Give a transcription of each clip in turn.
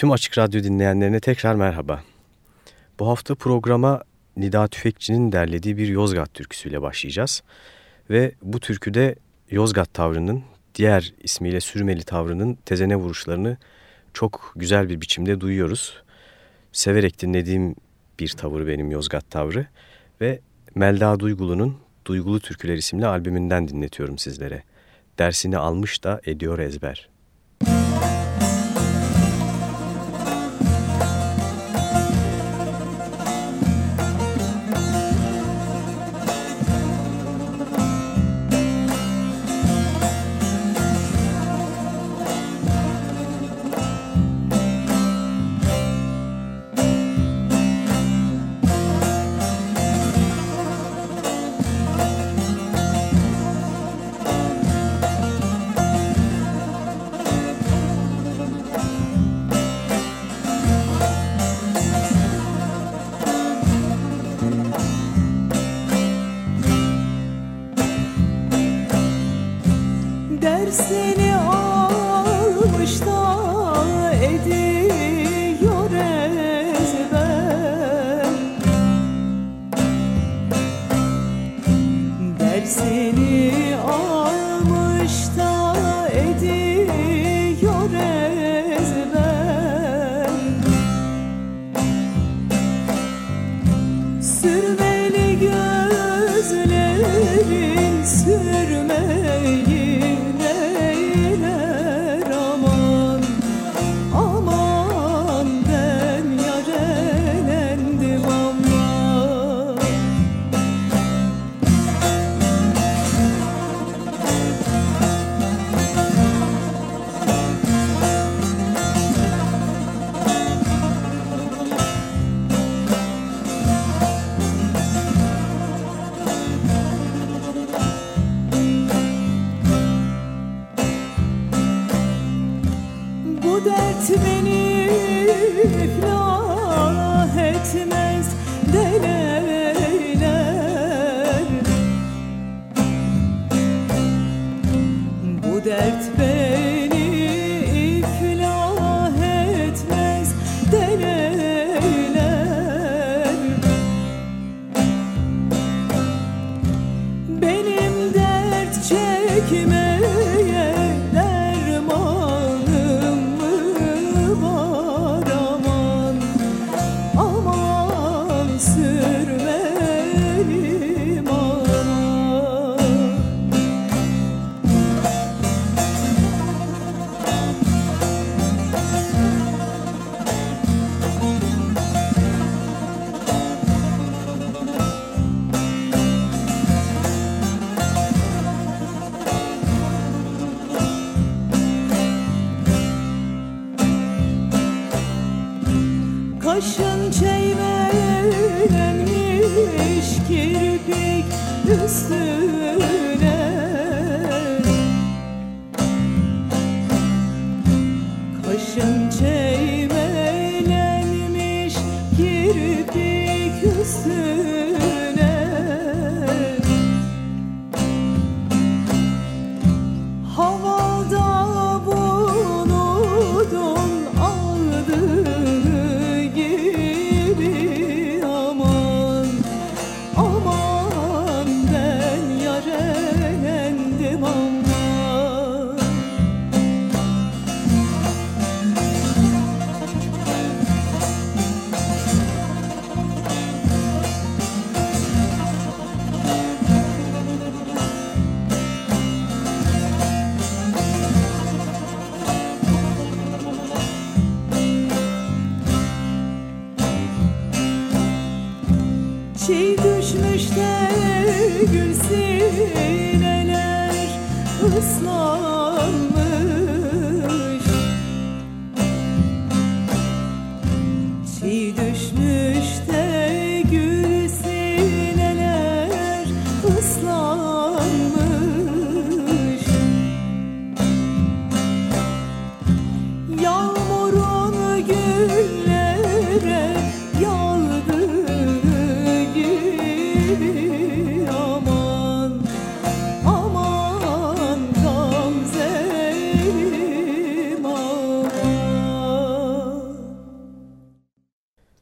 Tüm Açık Radyo dinleyenlerine tekrar merhaba. Bu hafta programa Nida Tüfekçi'nin derlediği bir Yozgat türküsüyle başlayacağız. Ve bu türküde Yozgat tavrının, diğer ismiyle sürmeli tavrının tezene vuruşlarını çok güzel bir biçimde duyuyoruz. Severek dinlediğim bir tavır benim Yozgat tavrı ve Melda Duygulu'nun Duygulu Türküler isimli albümünden dinletiyorum sizlere. Dersini almış da ediyor ezber. ölürüm Başın çeymenmiş kirpik üstüne.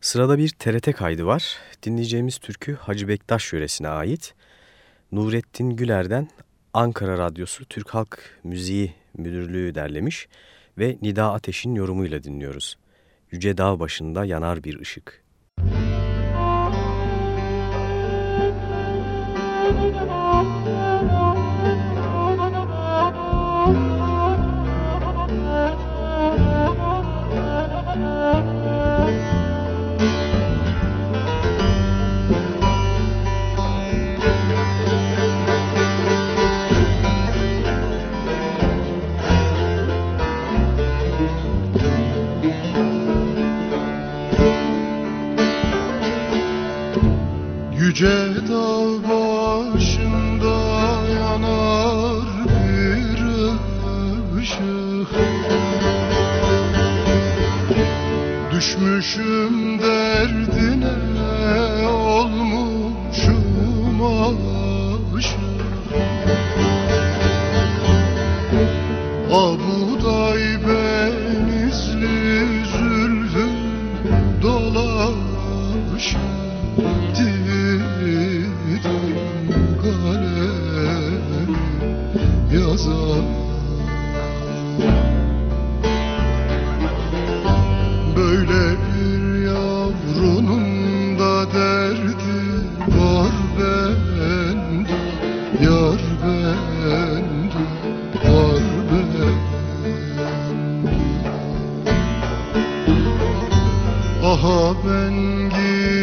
Sırada bir TRT kaydı var. Dinleyeceğimiz türkü Hacı Bektaş yöresine ait. Nurettin Güler'den Ankara Radyosu Türk Halk Müziği Müdürlüğü derlemiş ve Nida Ateş'in yorumuyla dinliyoruz. Yüce dağ başında yanar bir ışık. Yüce dağ başında yanar bir ışık. Düşmüşüm derdine olmuşum aşık. Abuday benizli yazar. Böyle bir yavrunun da derdi var bende Yar bende var bende. Aha ben gidiyorum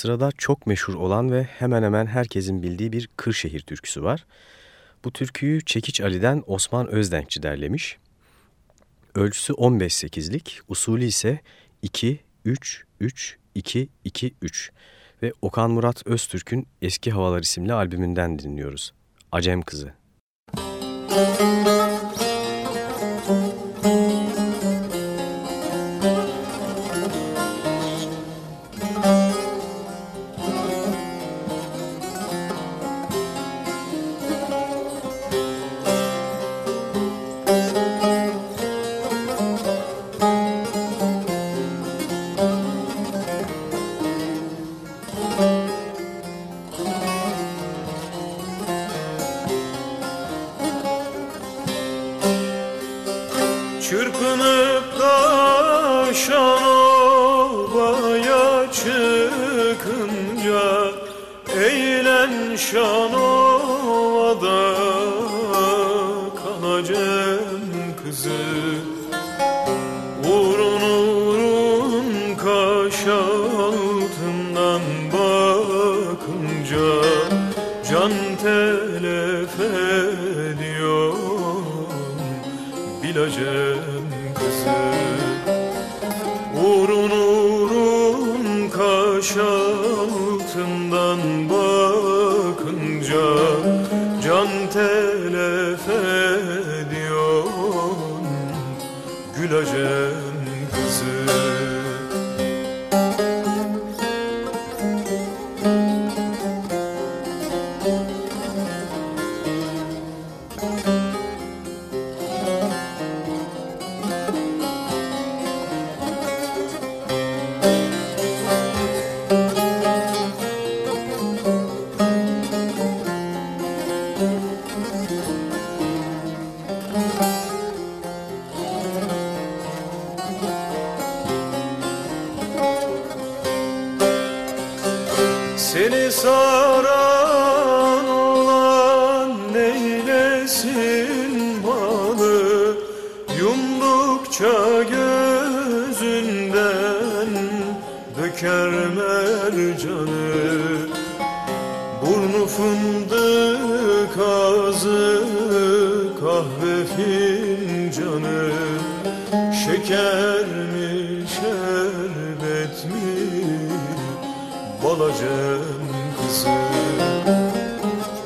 Sırada çok meşhur olan ve hemen hemen herkesin bildiği bir Kırşehir türküsü var. Bu türküyü Çekiç Ali'den Osman Özdenkçi derlemiş. Ölçüsü 15-8'lik, usulü ise 2-3-3-2-2-3 ve Okan Murat Öztürk'ün Eski Havalar isimli albümünden dinliyoruz. Acem Kızı. Müzik altından bakın döker mercanı Burnu fındık ağzı kahve fincanı. Şeker mi şerbet mi? Balacem kızı.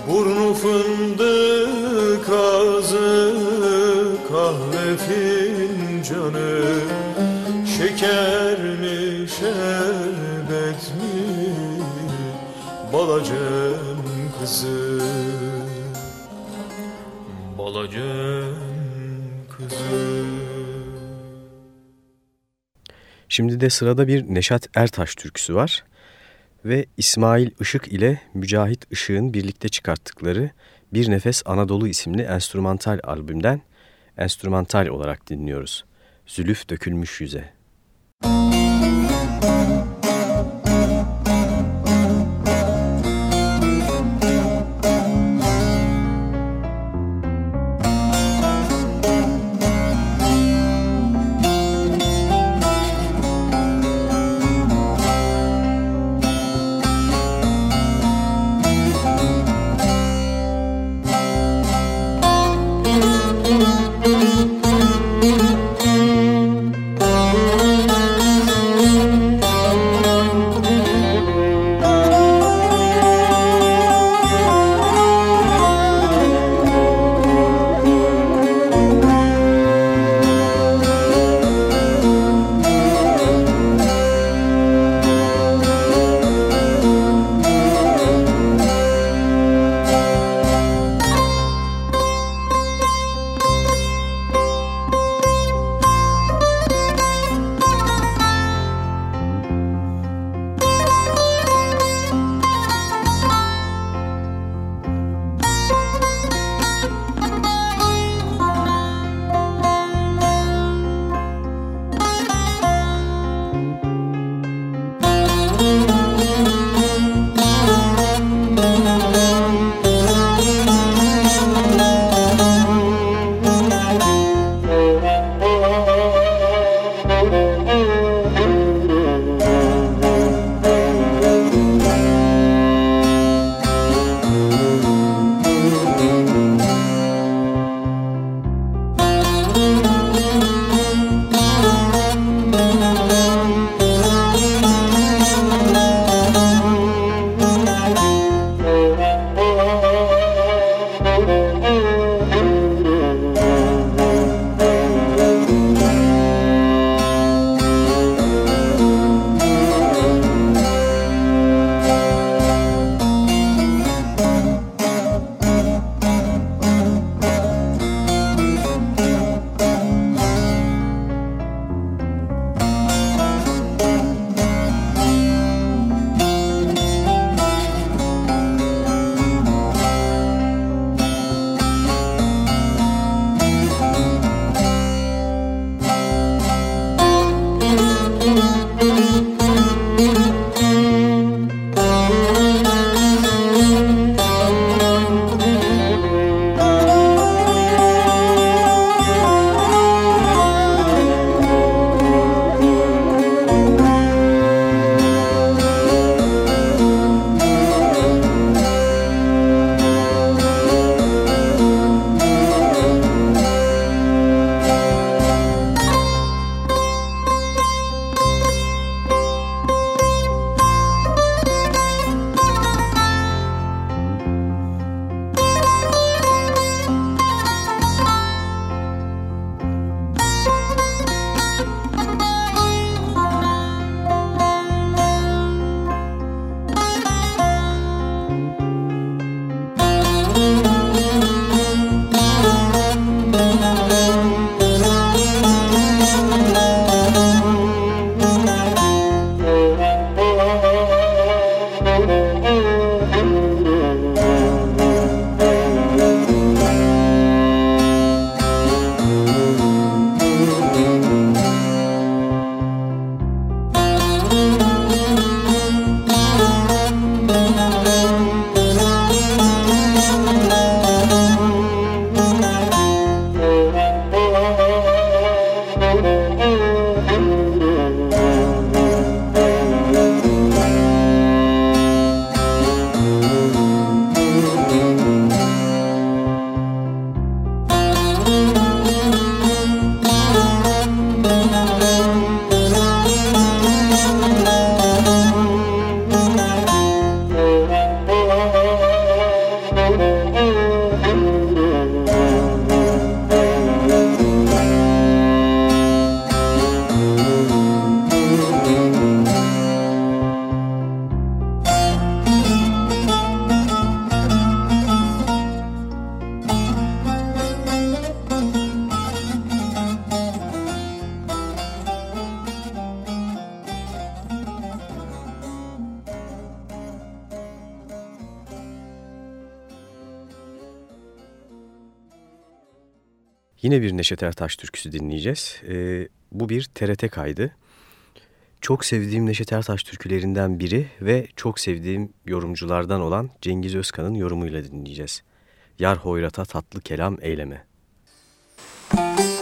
Burnu fındık ağzı kahve fincanı Şimdi de sırada bir Neşat Ertaş türküsü var ve İsmail Işık ile Mücahit Işık'ın birlikte çıkarttıkları Bir Nefes Anadolu isimli enstrümantal albümden enstrümantal olarak dinliyoruz. Zülüf dökülmüş yüze. Müzik Neşet Ertaş türküsü dinleyeceğiz. E, bu bir TRT kaydı. Çok sevdiğim Neşet Ertaş türkülerinden biri ve çok sevdiğim yorumculardan olan Cengiz Özkan'ın yorumuyla dinleyeceğiz. Yar hoyrata tatlı kelam eyleme. Müzik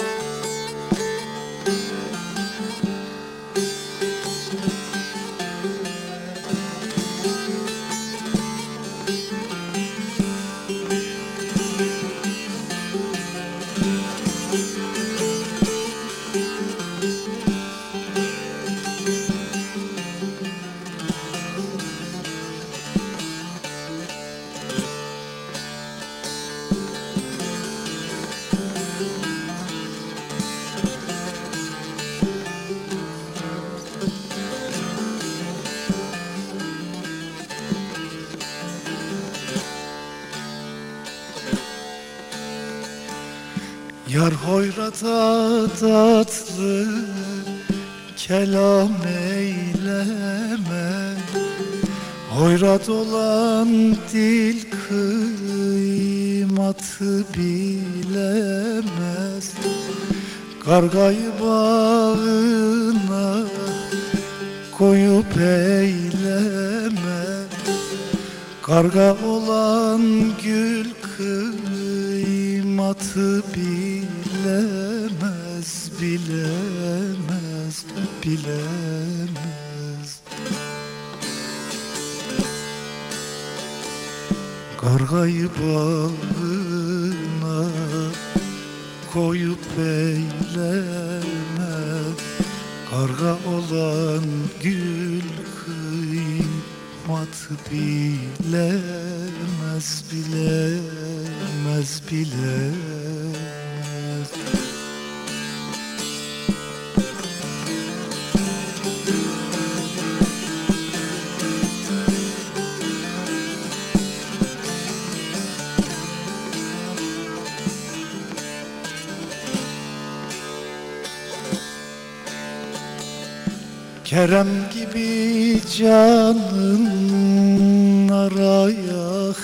hoyrata tatlı kelam eyleme. Hoyrat olan dil kıymatı bilemez. Kargayı bağına koyup eyleme. Karga olan gül kıymatı bilemez bilemez, Kargayı bağına koyup eyleme Karga olan gül kıymatı bilemez, bilemez, bilemez Kerem gibi canın arayakmayan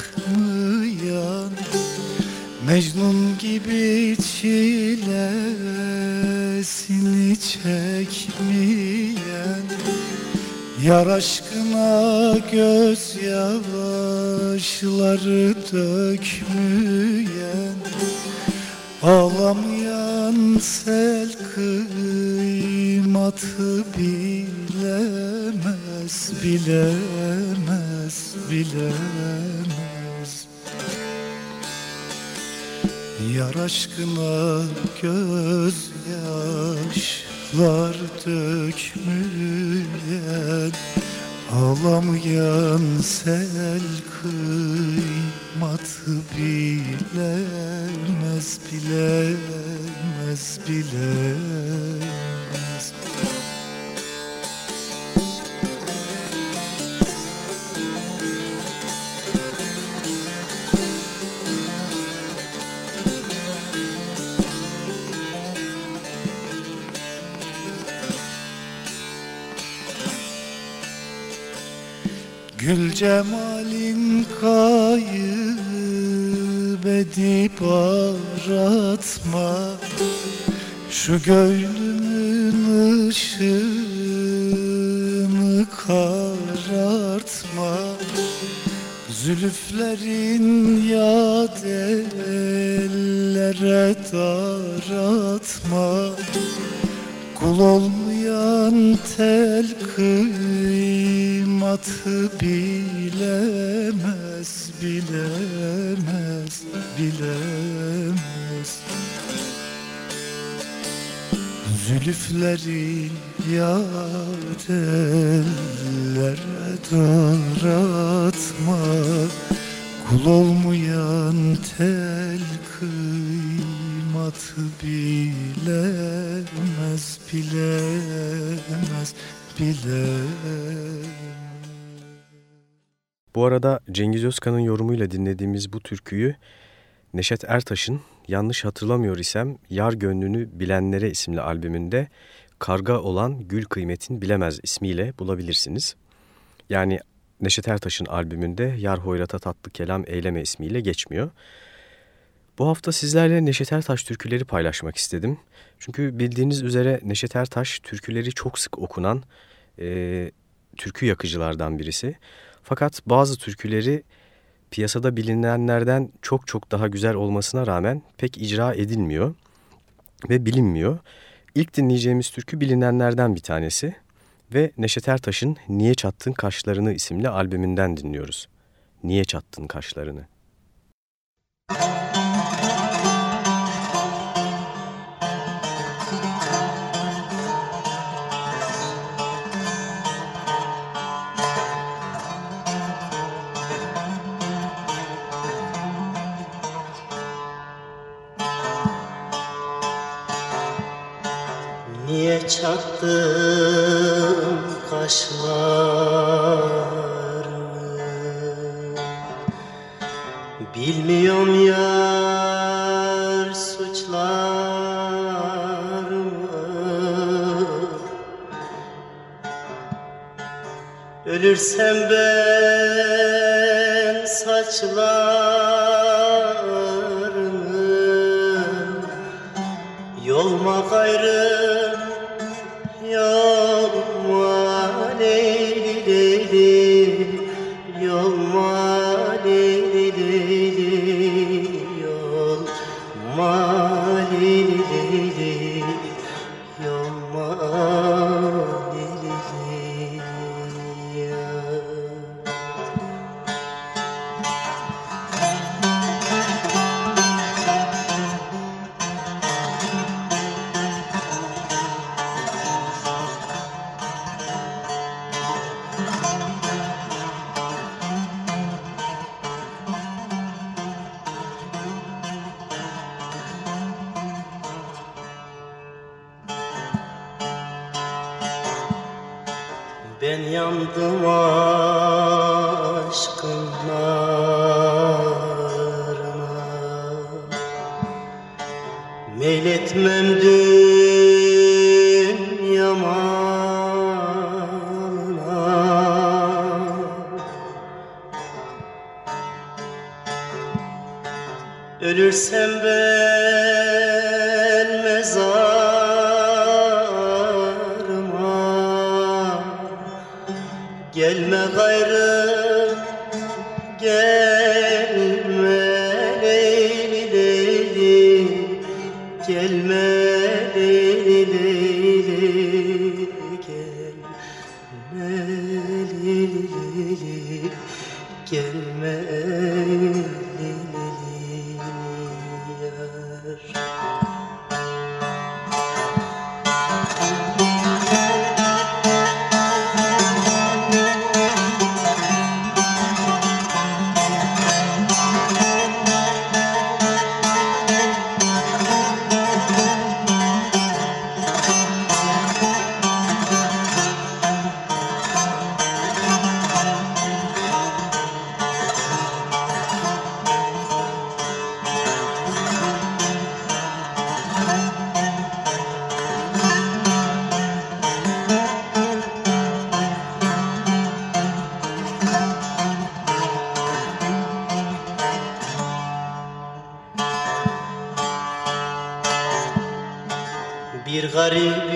Mecnun gibi çilesini çekmeyen Yar aşkına gözyaşları dökmeyen Ağlamayan sel kıymatı bilemez, bilemez, bilemez. Yar aşkına gözyaşlar dökmeyen Ağlamayan sel kıymatı bilemez, bilemez, bilemez Gül cemalin kayıp edip aratma Şu gönlümün ışığını karartma. Zülüflerin yad ellere daratma. Kul olmayan tel kıymatı bilemez, bilemez, bilemez Zülüflerin yad ellere daratma Kul olmayan tel kıymatı bilemez, bilemez, bilemez. Bu arada Cengiz Özkan'ın yorumuyla dinlediğimiz bu türküyü Neşet Ertaş'ın yanlış hatırlamıyor isem Yar Gönlünü Bilenlere isimli albümünde Karga olan Gül Kıymetin Bilemez ismiyle bulabilirsiniz. Yani Neşet Ertaş'ın albümünde Yar Hoyrata Tatlı Kelam Eyleme ismiyle geçmiyor. Bu hafta sizlerle Neşet Ertaş türküleri paylaşmak istedim. Çünkü bildiğiniz üzere Neşet Ertaş türküleri çok sık okunan e, türkü yakıcılardan birisi. Fakat bazı türküleri piyasada bilinenlerden çok çok daha güzel olmasına rağmen pek icra edilmiyor ve bilinmiyor. İlk dinleyeceğimiz türkü bilinenlerden bir tanesi ve Neşet Ertaş'ın Niye Çattın Kaşlarını isimli albümünden dinliyoruz. Niye Çattın Kaşlarını? Çattın kaşlarını Bilmiyorum yar suçlarımı. Ölürsem ben saçlarını Ben yandım aşkın Bir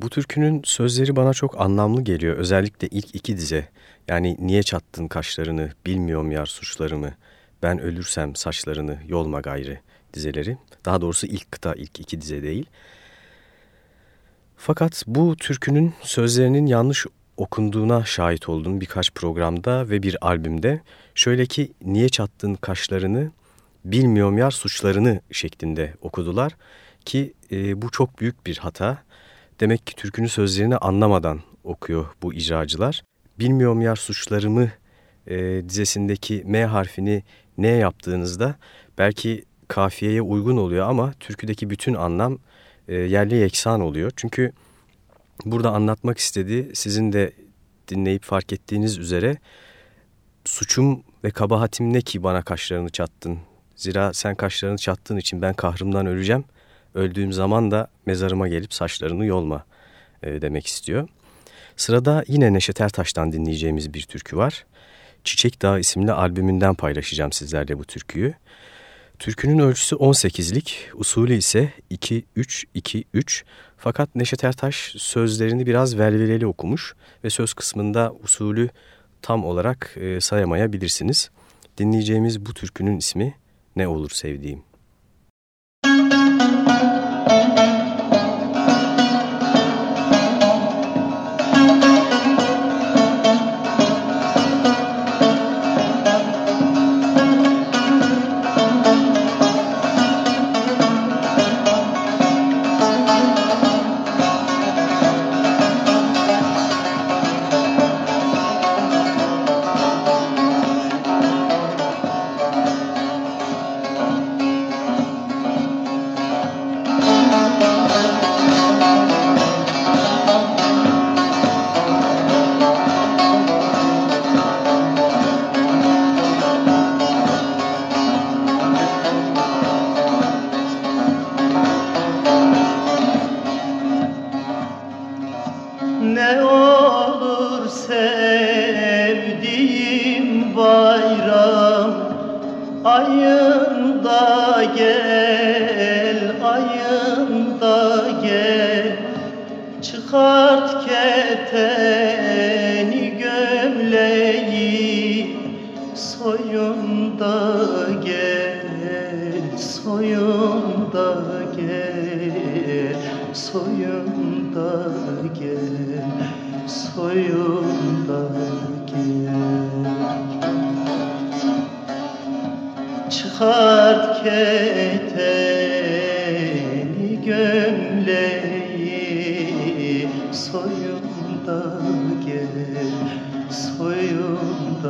Bu türkünün sözleri bana çok anlamlı geliyor. Özellikle ilk iki dize. Yani niye çattın kaşlarını, bilmiyorum yar suçlarımı, ben ölürsem saçlarını, yolma gayrı dizeleri. Daha doğrusu ilk kıta, ilk iki dize değil. Fakat bu türkünün sözlerinin yanlış okunduğuna şahit oldum birkaç programda ve bir albümde. Şöyle ki niye çattın kaşlarını, bilmiyorum yar suçlarını şeklinde okudular. Ki e, bu çok büyük bir hata. Demek ki türkünün sözlerini anlamadan okuyor bu icracılar. Bilmiyorum yar suçlarımı e, dizesindeki M harfini ne yaptığınızda belki kafiyeye uygun oluyor ama türküdeki bütün anlam e, yerli yeksan oluyor. Çünkü burada anlatmak istediği sizin de dinleyip fark ettiğiniz üzere suçum ve kabahatim ne ki bana kaşlarını çattın. Zira sen kaşlarını çattığın için ben kahrımdan öleceğim. Öldüğüm zaman da mezarıma gelip saçlarını yolma e, demek istiyor. Sırada yine Neşet Ertaş'tan dinleyeceğimiz bir türkü var. Çiçek Dağı isimli albümünden paylaşacağım sizlerle bu türküyü. Türkünün ölçüsü 18'lik, usulü ise 2-3-2-3. Fakat Neşet Ertaş sözlerini biraz velveleli okumuş ve söz kısmında usulü tam olarak e, sayamayabilirsiniz. Dinleyeceğimiz bu türkünün ismi Ne Olur Sevdiğim.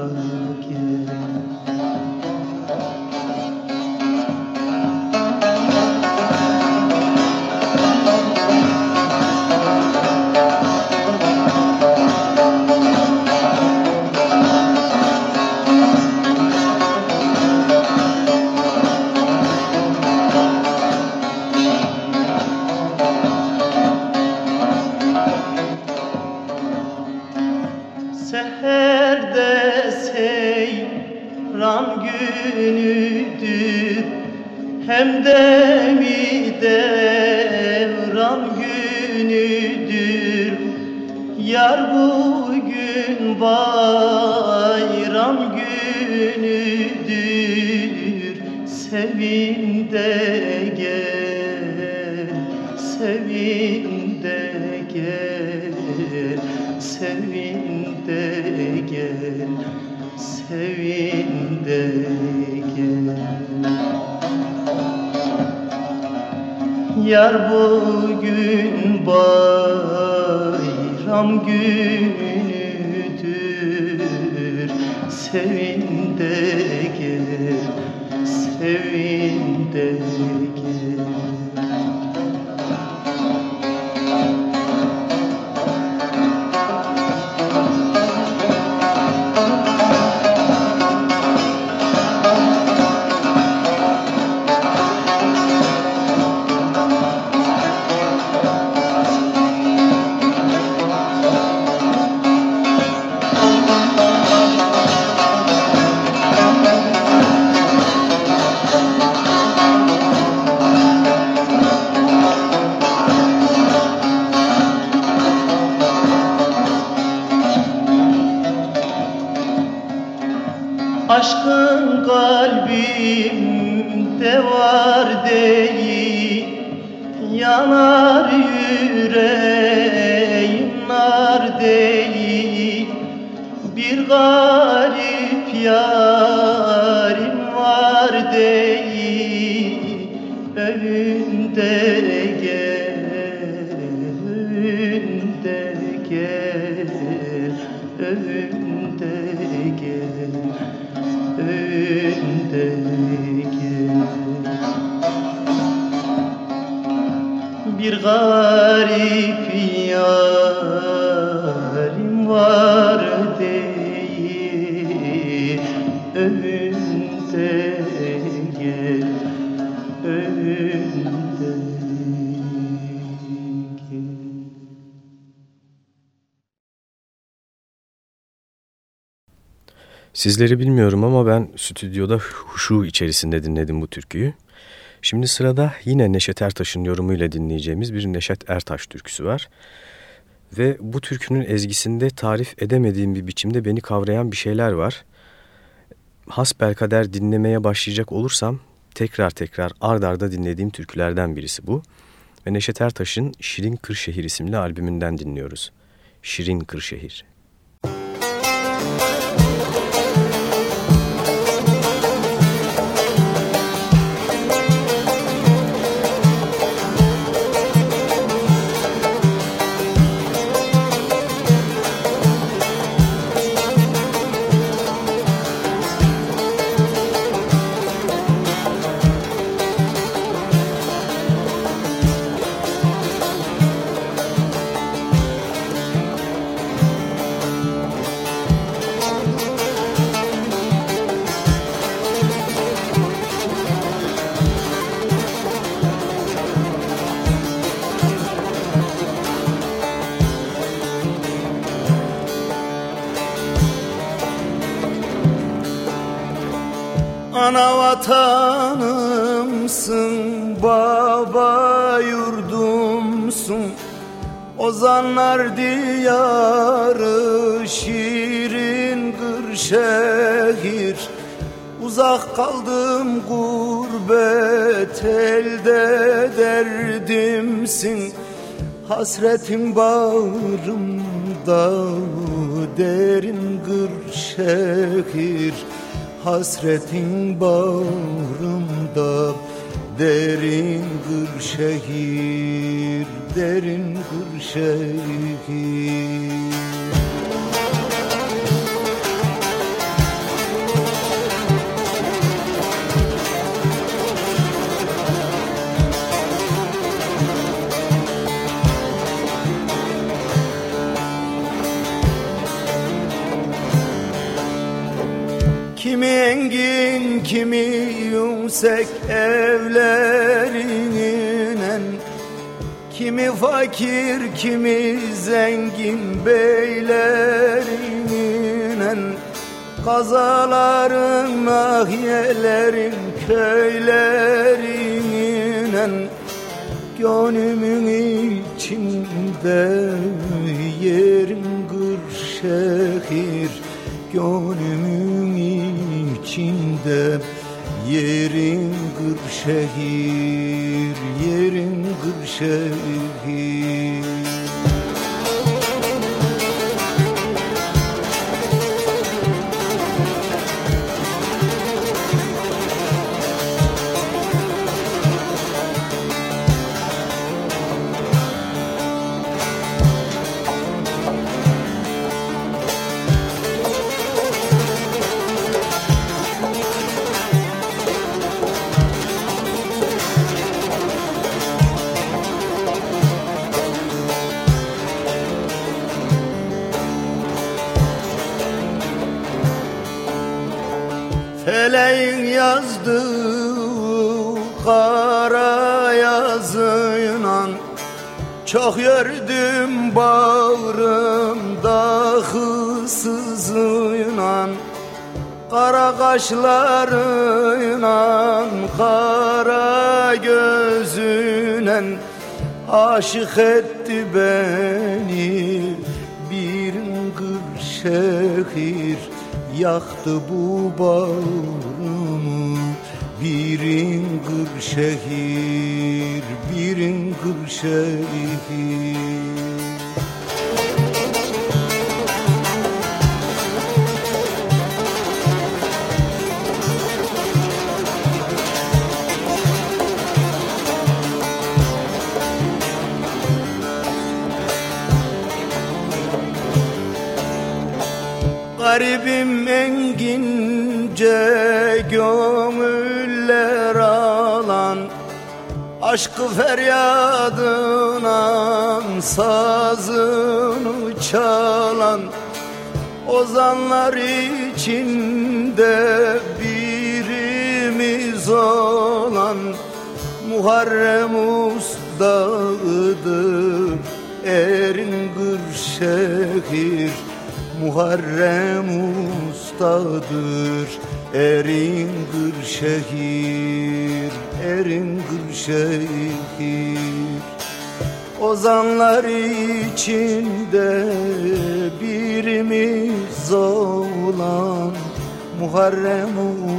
আমাকে Sizleri bilmiyorum ama ben stüdyoda huşu içerisinde dinledim bu türküyü. Şimdi sırada yine Neşet Ertaş'ın yorumuyla dinleyeceğimiz bir Neşet Ertaş türküsü var. Ve bu türkünün ezgisinde tarif edemediğim bir biçimde beni kavrayan bir şeyler var. Hasbelkader dinlemeye başlayacak olursam tekrar tekrar ard arda dinlediğim türkülerden birisi bu. Ve Neşet Ertaş'ın Şirin Kırşehir isimli albümünden dinliyoruz. Şirin Kırşehir. Ana Ozanlar diyarı şirin Kırşehir Uzak kaldım gurbet elde derdimsin. Hasretin bağrımda derin Kırşehir Hasretin bağrımda derin Kırşehir Derin Kırşehir kimi yüksek evlerinin Kimi fakir kimi zengin beylerinin Kazaların nahiyelerin köylerinin Gönlümün içinde yerin Kırşehir Gönlümün içinde yerin Kırşehir Yerin Kırşehir Feleğin yazdığı kara yazıyla Çok gördüm bağrımda hısızıyla Kara kaşlarıyla kara gözüyle Aşık etti beni bir Kırşehir Yaktı bu bağrımı. Birin Kırşehir, birin Kırşehir Garibim engince gönüller alan Aşkı feryadına sazını çalan Ozanlar içinde birimiz olan Muharrem Usta'dır Erin Gırşehir Muharrem ustadır Erin Gırşehir Erin Gırşehir Ozanlar içinde birimiz olan Muharrem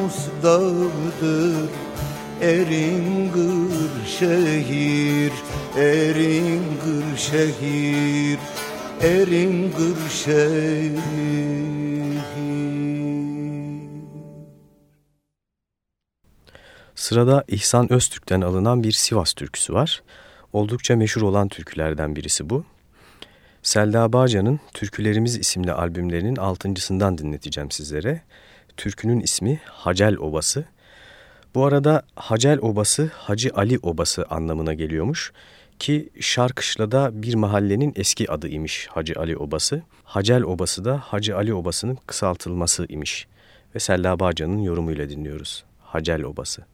ustadır Erin Gırşehir Erin Gırşehir Gırşehir Sırada İhsan Öztürk'ten alınan bir Sivas türküsü var. Oldukça meşhur olan türkülerden birisi bu. Selda Bağcan'ın Türkülerimiz isimli albümlerinin altıncısından dinleteceğim sizlere. Türkünün ismi Hacel Obası. Bu arada Hacel Obası Hacı Ali Obası anlamına geliyormuş ki Şarkışla'da bir mahallenin eski adı imiş Hacı Ali Obası. Hacel Obası da Hacı Ali Obası'nın kısaltılması imiş ve Sella Bağcan'ın yorumuyla dinliyoruz. Hacel Obası.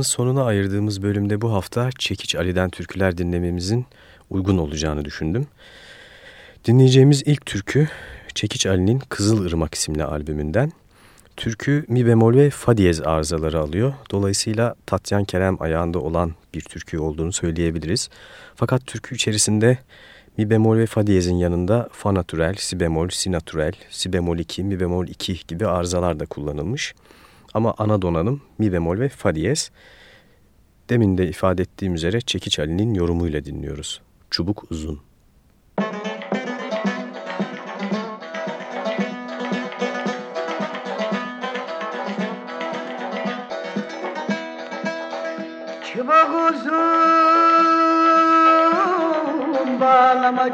Programın sonuna ayırdığımız bölümde bu hafta Çekiç Ali'den türküler dinlememizin uygun olacağını düşündüm. Dinleyeceğimiz ilk türkü Çekiç Ali'nin Kızıl Irmak isimli albümünden. Türkü mi bemol ve fa diyez arızaları alıyor. Dolayısıyla Tatyan Kerem ayağında olan bir türkü olduğunu söyleyebiliriz. Fakat türkü içerisinde mi bemol ve fa diyezin yanında fa natürel, si bemol, si natürel, si bemol 2, mi bemol 2 gibi arızalar da kullanılmış. Ama ana donanım mi bemol ve fa diyez. Demin de ifade ettiğim üzere Çekiç Ali'nin yorumuyla dinliyoruz. Çubuk uzun. Çubuk uzun bağlama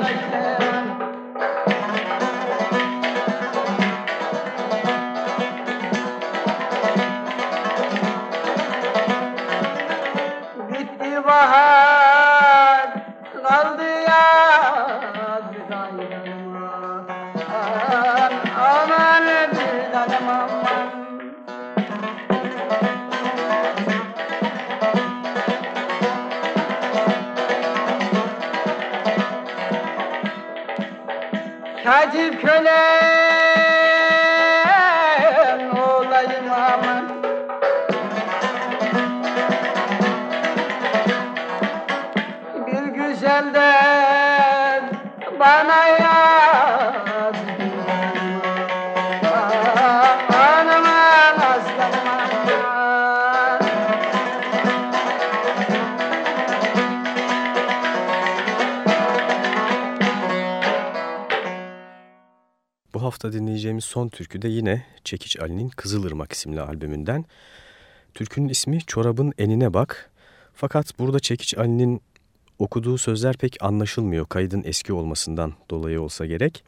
Christ. Dinleyeceğimiz son türkü de yine Çekiç Ali'nin Kızılırmak isimli albümünden. Türkünün ismi Çorabın Enine Bak. Fakat burada Çekiç Ali'nin okuduğu sözler pek anlaşılmıyor kaydın eski olmasından dolayı olsa gerek.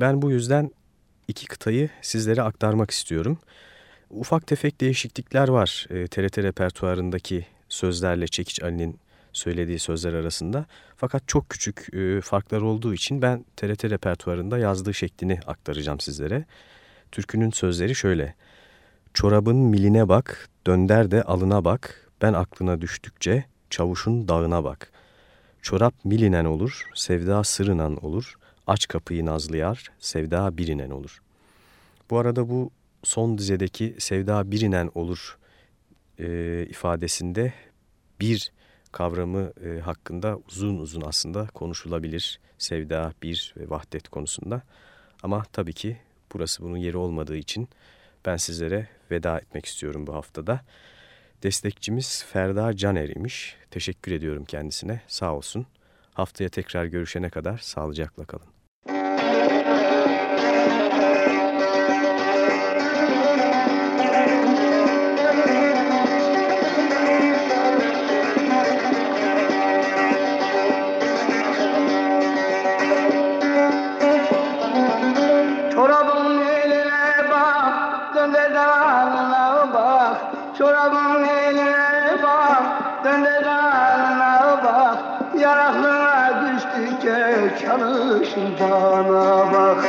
Ben bu yüzden iki kıtayı sizlere aktarmak istiyorum. Ufak tefek değişiklikler var e, TRT repertuarındaki sözlerle Çekiç Ali'nin söylediği sözler arasında. Fakat çok küçük e, farklar olduğu için ben TRT repertuarında yazdığı şeklini aktaracağım sizlere. Türkünün sözleri şöyle. Çorabın miline bak, dönder de alına bak, ben aklına düştükçe çavuşun dağına bak. Çorap milinen olur, sevda sırınan olur, aç kapıyı nazlıyar, sevda birinen olur. Bu arada bu son dizedeki sevda birinen olur e, ifadesinde bir kavramı e, hakkında uzun uzun aslında konuşulabilir. Sevda, bir ve vahdet konusunda. Ama tabii ki burası bunun yeri olmadığı için ben sizlere veda etmek istiyorum bu haftada. Destekçimiz Ferda Caner imiş. Teşekkür ediyorum kendisine. Sağ olsun. Haftaya tekrar görüşene kadar sağlıcakla kalın. Bana bak.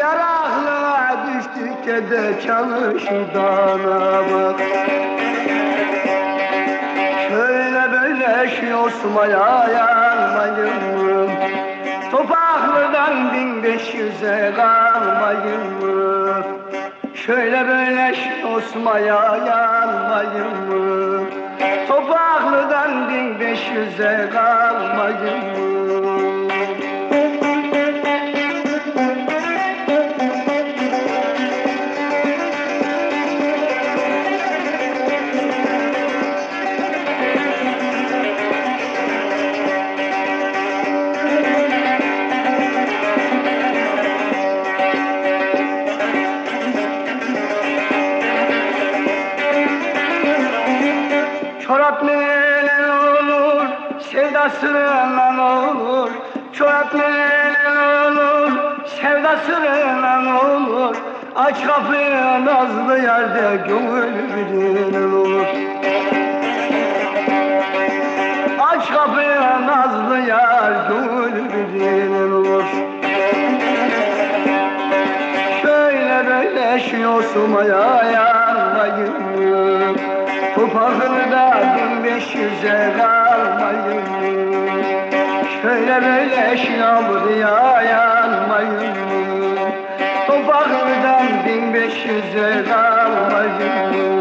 Yaraklına düştükçe de çalışın bana bak. Şöyle böyle şey osmaya yanmayın Topaklıdan bin beş yüze kalmayın mı? Şöyle böyle şey osmaya yanmayın mı? Topaklıdan bin beş yüze kalmayın mı? Aç kapıyı nazlı yerde gönül birin olur. Aç kapıyı nazlı yer gönül birin olur. Şöyle böyle şiosumaya yanmayın Topaklıda bin beş yüze kalmayın Şöyle böyle yanmayın Topaklıdan bin जरा मजबूर